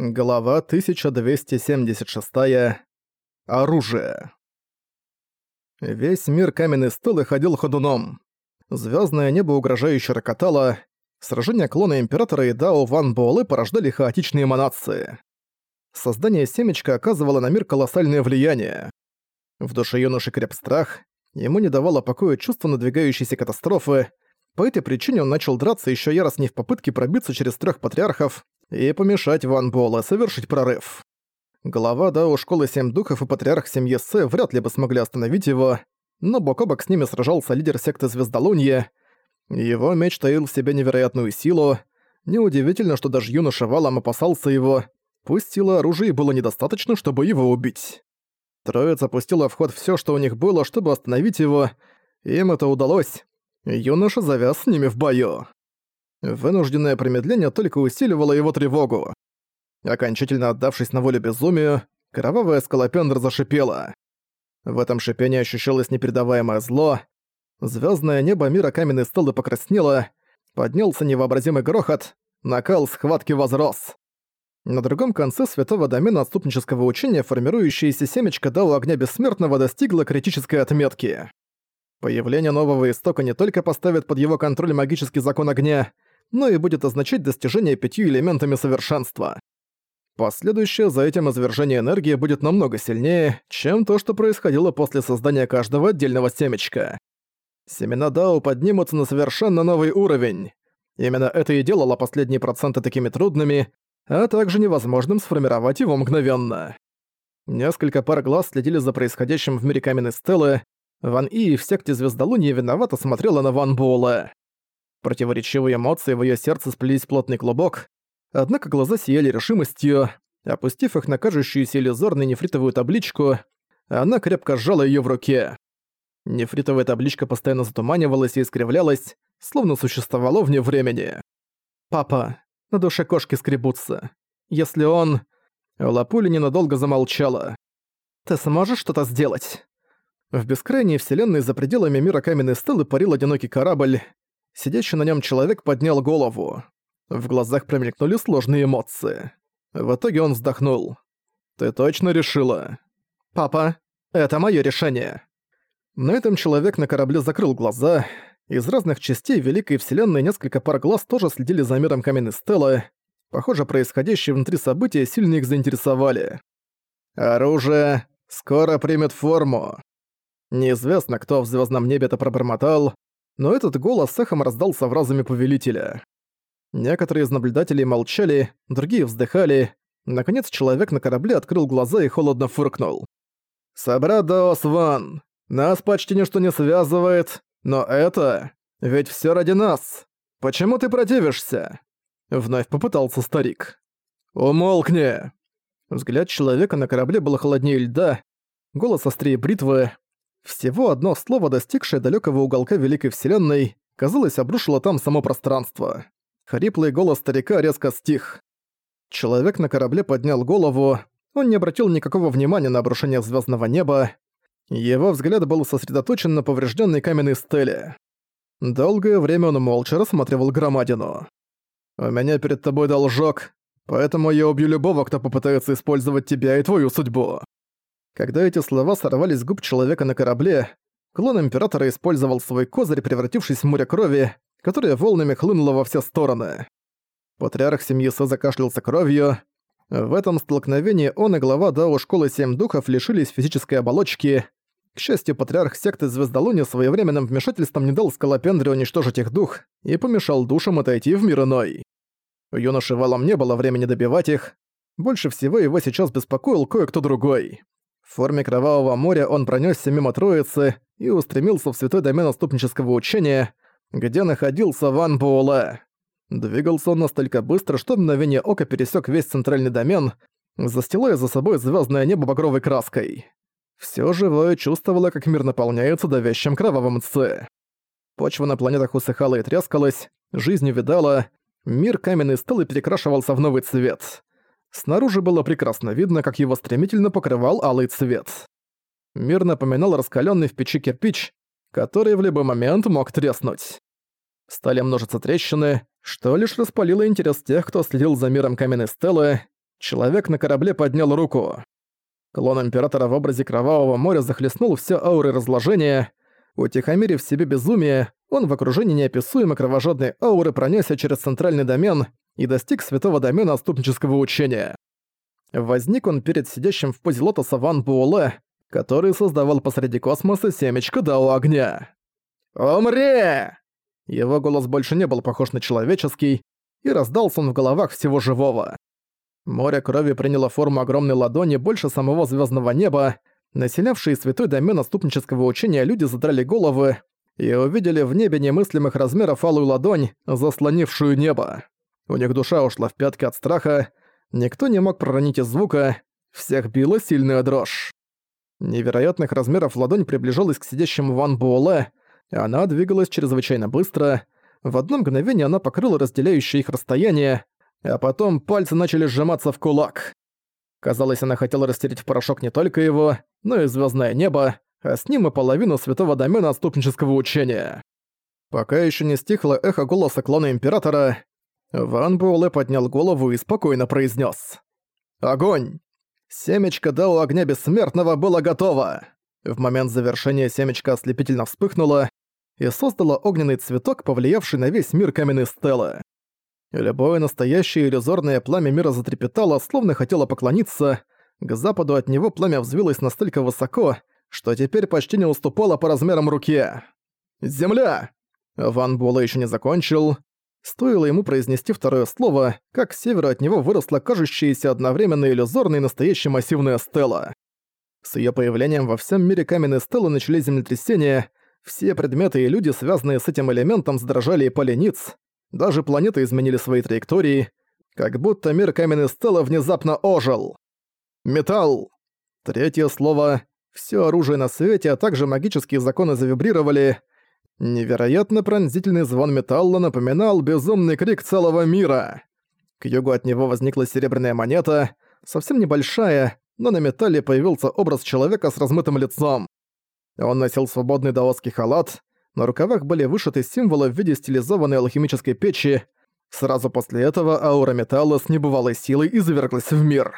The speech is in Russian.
Глава 1276. Оружие. Весь мир каменной стелы ходил ходуном. Звездное небо угрожающе рокотало. Сражения клона Императора и Дао Ван Буэлэ порождали хаотичные эманации. Создание семечка оказывало на мир колоссальное влияние. В душе юноши креп страх, ему не давало покоя чувство надвигающейся катастрофы, по этой причине он начал драться еще яростнее в попытке пробиться через трех патриархов, и помешать Ван Буэлэ совершить прорыв. Глава Дао Школы Семь Духов и Патриарх Семьи Сэ вряд ли бы смогли остановить его, но бок о бок с ними сражался лидер секты Звездолунья. Его меч таил в себе невероятную силу. Неудивительно, что даже юноша Валом опасался его, пусть силы оружия было недостаточно, чтобы его убить. Троица пустила в ход всё, что у них было, чтобы остановить его. Им это удалось. Юноша завяз с ними в бою. Вынужденное промедление только усиливало его тревогу. Окончательно отдавшись на волю безумию, кровавая скалопендра зашипела. В этом шипении ощущалось непередаваемое зло. Звездное небо мира каменной стелы покраснело, поднялся невообразимый грохот, накал схватки возрос. На другом конце святого домена отступнического учения формирующееся семечко Дао Огня Бессмертного достигло критической отметки. Появление нового истока не только поставит под его контроль магический закон огня, но и будет означать достижение пятью элементами совершенства. Последующее за этим извержение энергии будет намного сильнее, чем то, что происходило после создания каждого отдельного семечка. Семена Дао поднимутся на совершенно новый уровень. Именно это и делало последние проценты такими трудными, а также невозможным сформировать его мгновенно. Несколько пар глаз следили за происходящим в мире каменной стелы. Ван И в секте Звездолуния виновато смотрела на Ван Буэлэ. Противоречивые эмоции в её сердце сплелись в плотный клубок, однако глаза сияли решимостью. Опустив их на кажущуюся иллюзорной нефритовую табличку, она крепко сжала её в руке. Нефритовая табличка постоянно затуманивалась и искривлялась, словно существовало вне времени. «Папа, на душе кошки скребутся. Если он...» Лапуля ненадолго замолчала. «Ты сможешь что-то сделать?» В бескрайней вселенной за пределами мира каменной стелы парил одинокий корабль, Сидящий на нем человек поднял голову. В глазах промелькнули сложные эмоции. В итоге он вздохнул. «Ты точно решила?» «Папа, это мое решение». На этом человек на корабле закрыл глаза. Из разных частей Великой Вселенной несколько пар глаз тоже следили за миром каменной стелы. Похоже, происходящие внутри события сильно их заинтересовали. «Оружие скоро примет форму». Неизвестно, кто в звездном небе это пробормотал, но этот голос эхом раздался в разуме повелителя. Некоторые из наблюдателей молчали, другие вздыхали. Наконец человек на корабле открыл глаза и холодно фыркнул. «Собрат Даос Ван, нас почти ничто не связывает, но это... Ведь все ради нас. Почему ты противишься?» Вновь попытался старик. «Умолкни!» Взгляд человека на корабле был холоднее льда, голос острее бритвы, всего одно слово, достигшее далекого уголка Великой Вселенной, казалось, обрушило там само пространство. Хриплый голос старика резко стих. Человек на корабле поднял голову, он не обратил никакого внимания на обрушение звездного неба. Его взгляд был сосредоточен на поврежденной каменной стеле. Долгое время он молча рассматривал громадину. «У меня перед тобой должок, поэтому я убью любого, кто попытается использовать тебя и твою судьбу». Когда эти слова сорвались с губ человека на корабле, клон Императора использовал свой козырь, превратившись в море крови, которое волнами хлынуло во все стороны. Патриарх семьи Сэ закашлялся кровью. В этом столкновении он и глава Дао Школы Семь Духов лишились физической оболочки. К счастью, патриарх секты Звездолуни своевременным вмешательством не дал Скалопендре уничтожить их дух и помешал душам отойти в мир иной. У юноши Валом не было времени добивать их. Больше всего его сейчас беспокоил кое-кто другой. В форме Кровавого моря он пронёсся мимо Троицы и устремился в святой домен отступнического учения, где находился Ван Буэлэ. Двигался он настолько быстро, что мгновение ока пересек весь центральный домен, застилая за собой звездное небо багровой краской. Все живое чувствовало, как мир наполняется давящим кровавым ц. Почва на планетах усыхала и трескалась, жизнь увидала, мир каменной стелы перекрашивался в новый цвет. Снаружи было прекрасно видно, как его стремительно покрывал алый цвет. Мир напоминал раскаленный в печи кирпич, который в любой момент мог треснуть. Стали множиться трещины, что лишь распалило интерес тех, кто следил за миром каменной стелы. Человек на корабле поднял руку. Клон Императора в образе Кровавого моря захлестнул все ауры разложения. Утихомирив себе безумие, он в окружении неописуемо кровожадной ауры пронесся через центральный домен и достиг святого домена отступнического учения. Возник он перед сидящим в позе лотоса Ван Буэлэ, который создавал посреди космоса семечко Дао Огня. «Умри!» Его голос больше не был похож на человеческий, и раздался он в головах всего живого. Море крови приняло форму огромной ладони больше самого звездного неба, населявшие святой домен отступнического учения люди задрали головы и увидели в небе немыслимых размеров алую ладонь, заслонившую небо. У них душа ушла в пятки от страха, никто не мог проронить и звука, всех била сильная дрожь. Невероятных размеров ладонь приближалась к сидящему Ван Буэлэ, она двигалась чрезвычайно быстро. В одно мгновение она покрыла разделяющее их расстояние, а потом пальцы начали сжиматься в кулак. Казалось, она хотела растереть в порошок не только его, но и звездное небо, а с ним и половину святого домена отступнического учения. Пока еще не стихло эхо голоса клона Императора, Ван Буэлэ поднял голову и спокойно произнес: «Огонь! Семечко Дао Огня Бессмертного было готово!» В момент завершения семечко ослепительно вспыхнуло и создало огненный цветок, повлиявший на весь мир каменной стелы. Любое настоящее иллюзорное пламя мира затрепетало, словно хотело поклониться. К западу от него пламя взвилось настолько высоко, что теперь почти не уступало по размерам руке. «Земля!» Ван Буэлэ еще не закончил. Стоило ему произнести второе слово, как с севера от него выросла кажущаяся одновременно иллюзорной и настоящая массивная стела. С ее появлением во всем мире каменной стелы начались землетрясения, все предметы и люди, связанные с этим элементом, задрожали и пали даже планеты изменили свои траектории, как будто мир каменной стелы внезапно ожил. Металл. Третье слово. Все оружие на свете, а также магические законы завибрировали. Невероятно пронзительный звон металла напоминал безумный крик целого мира. К югу от него возникла серебряная монета, совсем небольшая, но на металле появился образ человека с размытым лицом. Он носил свободный даосский халат, на рукавах были вышиты символы в виде стилизованной алхимической печи. Сразу после этого аура металла с небывалой силой изверглась в мир.